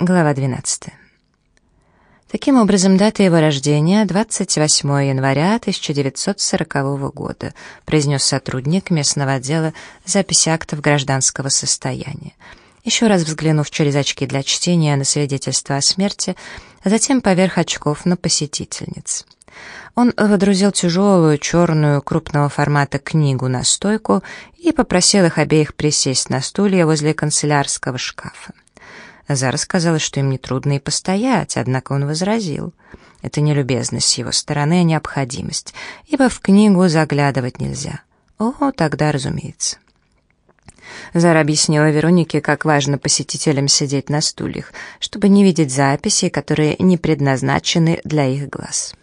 Глава 12. Таким образом, дата его рождения — 28 января 1940 года, произнес сотрудник местного отдела записи актов гражданского состояния. Еще раз взглянув через очки для чтения на свидетельство о смерти, а затем поверх очков на посетительниц. Он водрузил тяжелую, черную, крупного формата книгу на стойку и попросил их обеих присесть на стулья возле канцелярского шкафа. Зара сказала, что им нетрудно и постоять, однако он возразил. Это не любезность с его стороны, а необходимость, ибо в книгу заглядывать нельзя. О, тогда разумеется. Зара объяснила Веронике, как важно посетителям сидеть на стульях, чтобы не видеть записей, которые не предназначены для их глаз.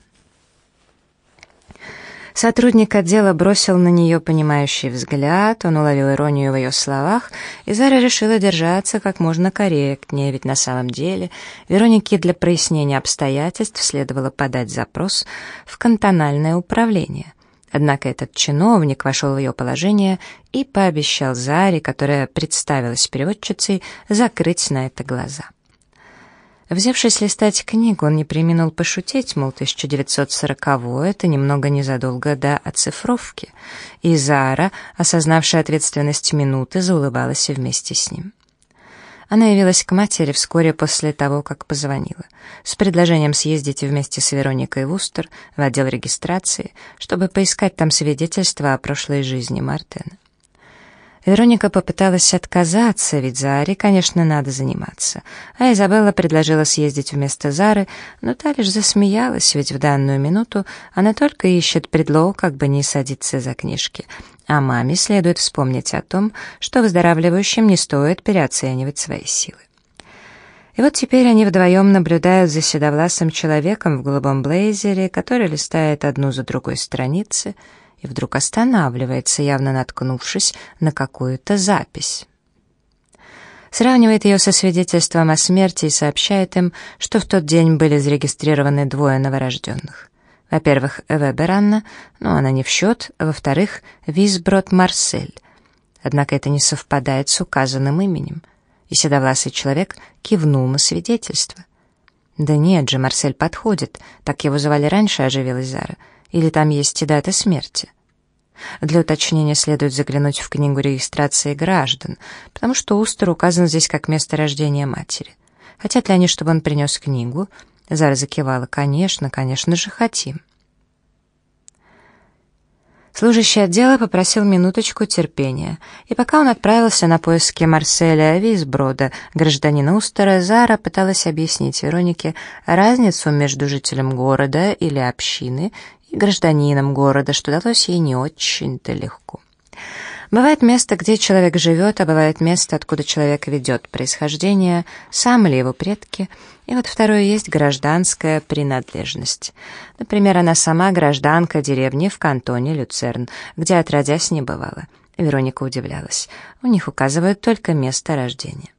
Сотрудник отдела бросил на нее понимающий взгляд, он уловил иронию в ее словах, и Зара решила держаться как можно корректнее, ведь на самом деле Веронике для прояснения обстоятельств следовало подать запрос в кантональное управление. Однако этот чиновник вошел в ее положение и пообещал Заре, которая представилась переводчицей, закрыть на это глаза. Взявшись листать книгу, он не преминул пошутить, мол, 1940-го — это немного незадолго до оцифровки, и Зара, осознавшая ответственность минуты, заулыбалась вместе с ним. Она явилась к матери вскоре после того, как позвонила, с предложением съездить вместе с Вероникой Вустер в отдел регистрации, чтобы поискать там свидетельства о прошлой жизни Мартена. Вероника попыталась отказаться, ведь Заре, конечно, надо заниматься. А Изабелла предложила съездить вместо Зары, но та лишь засмеялась, ведь в данную минуту она только ищет предлог, как бы не садиться за книжки. А маме следует вспомнить о том, что выздоравливающим не стоит переоценивать свои силы. И вот теперь они вдвоем наблюдают за седовласым человеком в голубом блейзере, который листает одну за другой страницы — и вдруг останавливается, явно наткнувшись на какую-то запись. Сравнивает ее со свидетельством о смерти и сообщает им, что в тот день были зарегистрированы двое новорожденных. Во-первых, Вебер Анна, но она не в счет, во-вторых, Висброд Марсель. Однако это не совпадает с указанным именем. И седовласый человек кивнул на свидетельство. «Да нет же, Марсель подходит, так его звали раньше», — оживилась Зара. «Или там есть и дата смерти?» Для уточнения следует заглянуть в книгу регистрации граждан, потому что Устер указан здесь как место рождения матери. Хотят ли они, чтобы он принес книгу? Зара закивала. «Конечно, конечно же хотим». Служащий отдела попросил минуточку терпения, и пока он отправился на поиски Марселя Висброда, гражданина Устера, Зара пыталась объяснить Веронике разницу между жителем города или общины гражданином города, что далось ей не очень-то легко. Бывает место, где человек живет, а бывает место, откуда человек ведет происхождение, сам ли его предки, и вот второе есть гражданская принадлежность. Например, она сама гражданка деревни в кантоне Люцерн, где отродясь не бывала. Вероника удивлялась. У них указывают только место рождения.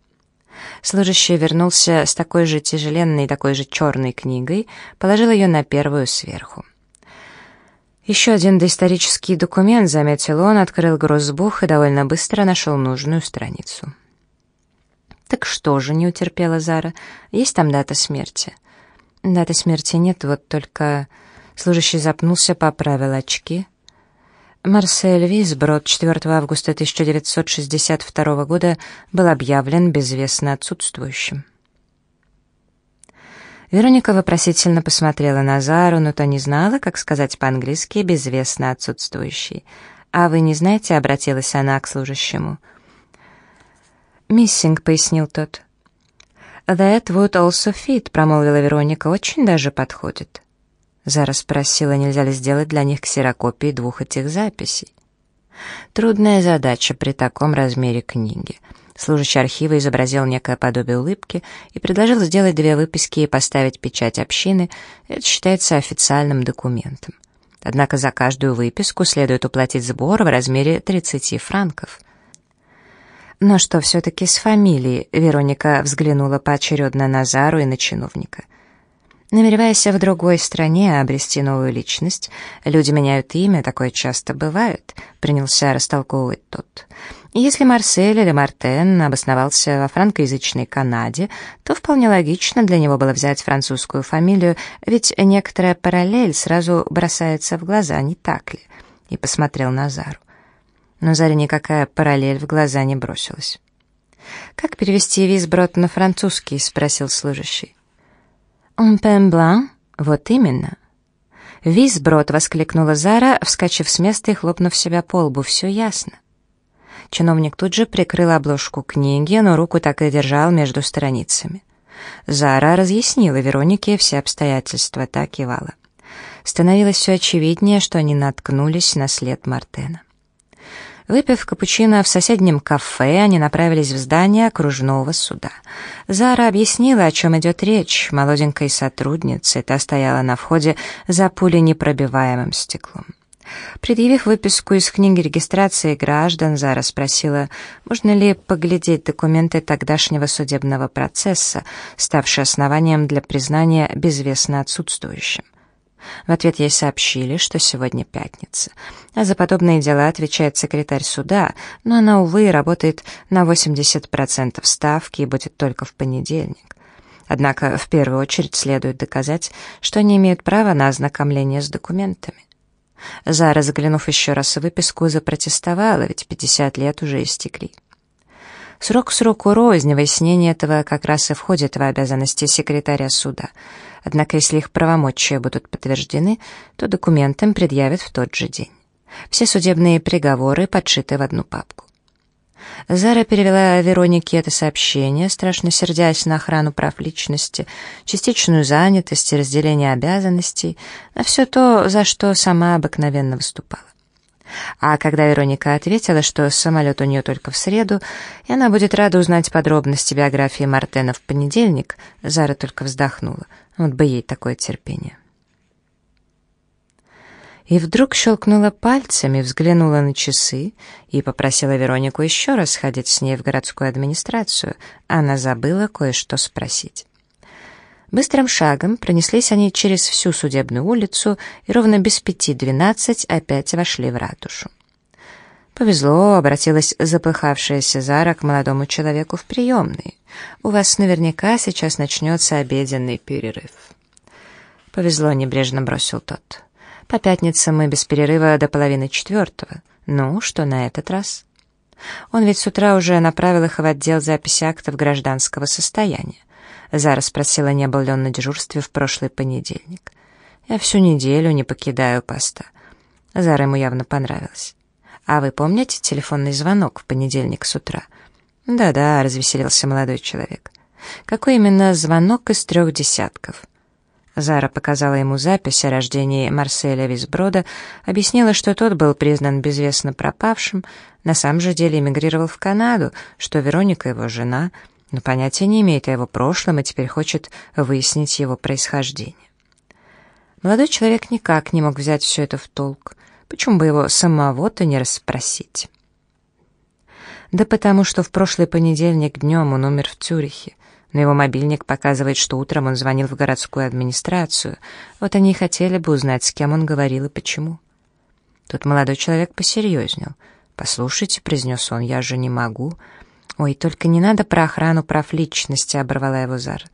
Служащий вернулся с такой же тяжеленной, такой же черной книгой, положил ее на первую сверху. Еще один доисторический документ, заметил он, открыл грозбух и довольно быстро нашел нужную страницу. «Так что же?» — не утерпела Зара. «Есть там дата смерти?» «Даты смерти нет, вот только...» Служащий запнулся, поправил очки. Марсель Висброд 4 августа 1962 года был объявлен безвестно отсутствующим. Вероника вопросительно посмотрела на Зару, но та не знала, как сказать по-английски «безвестно отсутствующий». «А вы не знаете?» — обратилась она к служащему. «Миссинг», — пояснил тот. «That would also fit», — промолвила Вероника, — «очень даже подходит». Зара спросила, нельзя ли сделать для них ксерокопии двух этих записей. Трудная задача при таком размере книги — Служащий архива изобразил некое подобие улыбки и предложил сделать две выписки и поставить печать общины. Это считается официальным документом. Однако за каждую выписку следует уплатить сбор в размере 30 франков. Но что все-таки с фамилией? Вероника взглянула поочередно на Зару и на чиновника. Намереваясь в другой стране обрести новую личность, люди меняют имя, такое часто бывает, принялся растолковывать тот. Если Марсель или Мартен обосновался во франкоязычной Канаде, то вполне логично для него было взять французскую фамилию, ведь некоторая параллель сразу бросается в глаза, не так ли? И посмотрел на Зару. Но Заре никакая параллель в глаза не бросилась. «Как перевести визброд на французский?» — спросил служащий. «Он пен блан?» «Вот именно». «Визброд!» — воскликнула Зара, вскочив с места и хлопнув себя по лбу. «Все ясно». Чиновник тут же прикрыл обложку книги, но руку так и держал между страницами. Зара разъяснила Веронике все обстоятельства, так кивала. Становилось все очевиднее, что они наткнулись на след Мартена. Выпив капучино в соседнем кафе, они направились в здание окружного суда. Зара объяснила, о чем идет речь. Молоденькой сотруднице та стояла на входе за пуленепробиваемым стеклом. Предъявив выписку из книги регистрации граждан, Зара спросила, можно ли поглядеть документы тогдашнего судебного процесса, ставшие основанием для признания безвестно отсутствующим. В ответ ей сообщили, что сегодня пятница, а за подобные дела отвечает секретарь суда, но она, увы, работает на 80% ставки и будет только в понедельник. Однако в первую очередь следует доказать, что они имеют право на ознакомление с документами. Зара, заглянув еще раз в выписку, запротестовала, ведь 50 лет уже истекли. Срок сроку рознь, выяснение этого как раз и входит в обязанности секретаря суда. Однако, если их правомочия будут подтверждены, то документам предъявят в тот же день. Все судебные приговоры подшиты в одну папку. Зара перевела Веронике это сообщение, страшно сердясь на охрану прав личности, частичную занятость и разделение обязанностей, на все то, за что сама обыкновенно выступала. А когда Вероника ответила, что самолет у нее только в среду, и она будет рада узнать подробности биографии Мартена в понедельник, Зара только вздохнула. Вот бы ей такое терпение. И вдруг щелкнула пальцами, взглянула на часы и попросила Веронику еще раз сходить с ней в городскую администрацию. Она забыла кое-что спросить. Быстрым шагом пронеслись они через всю судебную улицу и ровно без пяти двенадцать опять вошли в ратушу. «Повезло», — обратилась запыхавшаяся Зара к молодому человеку в приемной. «У вас наверняка сейчас начнется обеденный перерыв». «Повезло», — небрежно бросил тот. По пятницам мы без перерыва до половины четвертого. Ну, что на этот раз? Он ведь с утра уже направил их в отдел записи актов гражданского состояния. Зара спросила, не был ли он на дежурстве в прошлый понедельник. Я всю неделю не покидаю поста. Зара ему явно понравилась. А вы помните телефонный звонок в понедельник с утра? Да-да, развеселился молодой человек. Какой именно звонок из трех десятков? Зара показала ему запись о рождении Марселя Висброда, объяснила, что тот был признан безвестно пропавшим, на самом же деле эмигрировал в Канаду, что Вероника его жена, но понятия не имеет о его прошлом и теперь хочет выяснить его происхождение. Молодой человек никак не мог взять все это в толк. Почему бы его самого-то не расспросить? Да потому что в прошлый понедельник днем он умер в Цюрихе но его мобильник показывает, что утром он звонил в городскую администрацию. Вот они и хотели бы узнать, с кем он говорил и почему. Тут молодой человек посерьезнел. «Послушайте», — произнес он, — «я же не могу». «Ой, только не надо про охрану прав личности», — оборвала его Зара.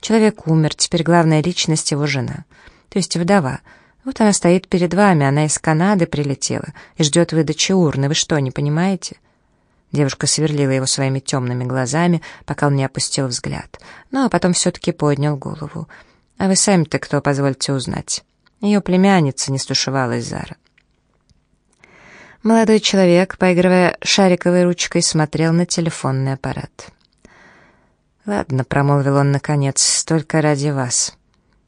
«Человек умер, теперь главная личность его жена, то есть вдова. Вот она стоит перед вами, она из Канады прилетела и ждет выдачи урны. Вы что, не понимаете?» Девушка сверлила его своими темными глазами, пока он не опустил взгляд. Ну, а потом все-таки поднял голову. «А вы сами-то кто, позвольте узнать?» Ее племянница не стушевалась Зара. Молодой человек, поигрывая шариковой ручкой, смотрел на телефонный аппарат. «Ладно», — промолвил он наконец, — «только ради вас».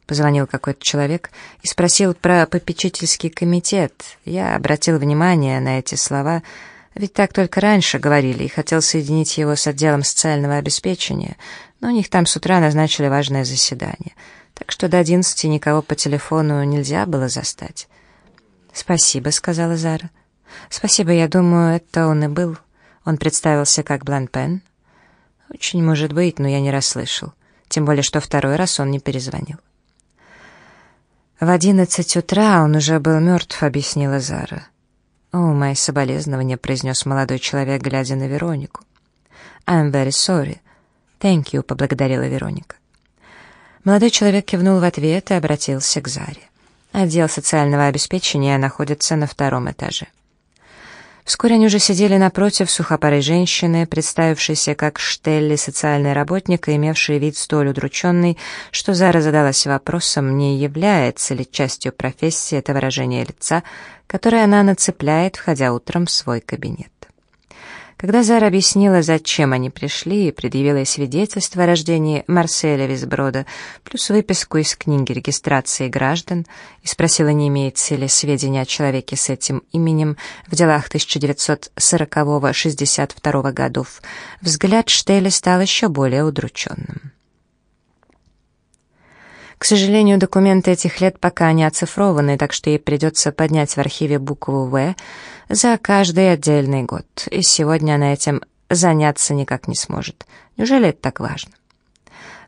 Позвонил какой-то человек и спросил про попечительский комитет. Я обратил внимание на эти слова — ведь так только раньше говорили, и хотел соединить его с отделом социального обеспечения, но у них там с утра назначили важное заседание, так что до одиннадцати никого по телефону нельзя было застать. «Спасибо», — сказала Зара. «Спасибо, я думаю, это он и был». Он представился как Бланпен. «Очень может быть, но я не расслышал. Тем более, что второй раз он не перезвонил». «В одиннадцать утра он уже был мертв», — объяснила Зара. «О, мои соболезнования», — произнес молодой человек, глядя на Веронику. «I'm very sorry. Thank you», — поблагодарила Вероника. Молодой человек кивнул в ответ и обратился к Заре. Отдел социального обеспечения находится на втором этаже. Вскоре они уже сидели напротив сухопарой женщины, представившейся как Штелли, социальный работник, и имевший вид столь удрученный, что Зара задалась вопросом, не является ли частью профессии это выражение лица, которое она нацепляет, входя утром в свой кабинет. Когда Зара объяснила, зачем они пришли, и предъявила ей свидетельство о рождении Марселя Визброда, плюс выписку из книги регистрации граждан, и спросила, не имеется ли сведения о человеке с этим именем в делах 1940-62 годов, взгляд Штейля стал еще более удрученным. К сожалению, документы этих лет пока не оцифрованы, так что ей придется поднять в архиве букву «В» за каждый отдельный год, и сегодня она этим заняться никак не сможет. Неужели это так важно?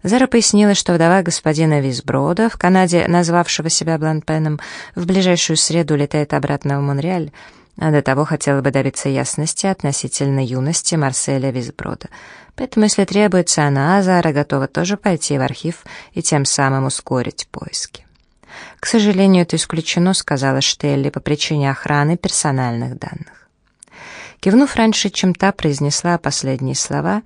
Зара пояснила, что вдова господина Висброда, в Канаде назвавшего себя Бланпеном, в ближайшую среду летает обратно в Монреаль, а до того хотела бы добиться ясности относительно юности Марселя Висброда — Поэтому, если требуется, она, Азара, готова тоже пойти в архив и тем самым ускорить поиски. К сожалению, это исключено, сказала Штелли, по причине охраны персональных данных. Кивнув раньше, чем та произнесла последние слова,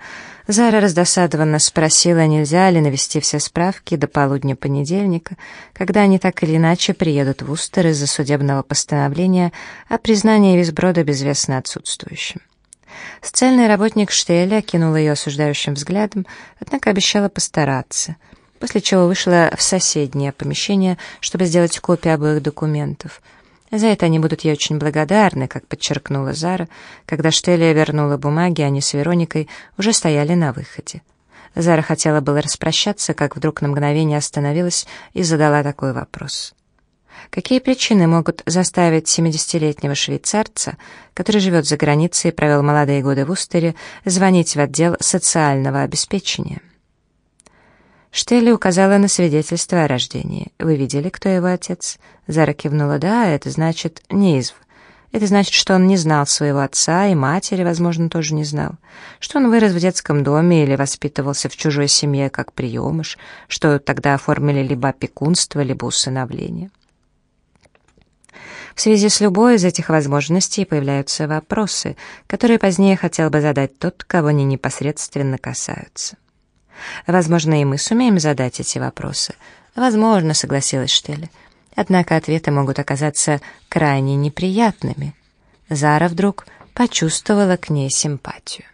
Зара раздосадованно спросила, нельзя ли навести все справки до полудня понедельника, когда они так или иначе приедут в Устер из-за судебного постановления о признании Визброда безвестно отсутствующим. Социальный работник Штеля окинула ее осуждающим взглядом, однако обещала постараться, после чего вышла в соседнее помещение, чтобы сделать копии обоих документов. За это они будут ей очень благодарны, как подчеркнула Зара, когда Штеля вернула бумаги, они с Вероникой уже стояли на выходе. Зара хотела было распрощаться, как вдруг на мгновение остановилась и задала такой вопрос. Какие причины могут заставить 70-летнего швейцарца, который живет за границей и провел молодые годы в Устере, звонить в отдел социального обеспечения? Штелли указала на свидетельство о рождении. «Вы видели, кто его отец?» Зара кивнула. «Да, это значит неизв. Это значит, что он не знал своего отца, и матери, возможно, тоже не знал. Что он вырос в детском доме или воспитывался в чужой семье как приемыш, что тогда оформили либо опекунство, либо усыновление. В связи с любой из этих возможностей появляются вопросы, которые позднее хотел бы задать тот, кого они непосредственно касаются. Возможно, и мы сумеем задать эти вопросы. Возможно, согласилась Штель. Однако ответы могут оказаться крайне неприятными. Зара вдруг почувствовала к ней симпатию.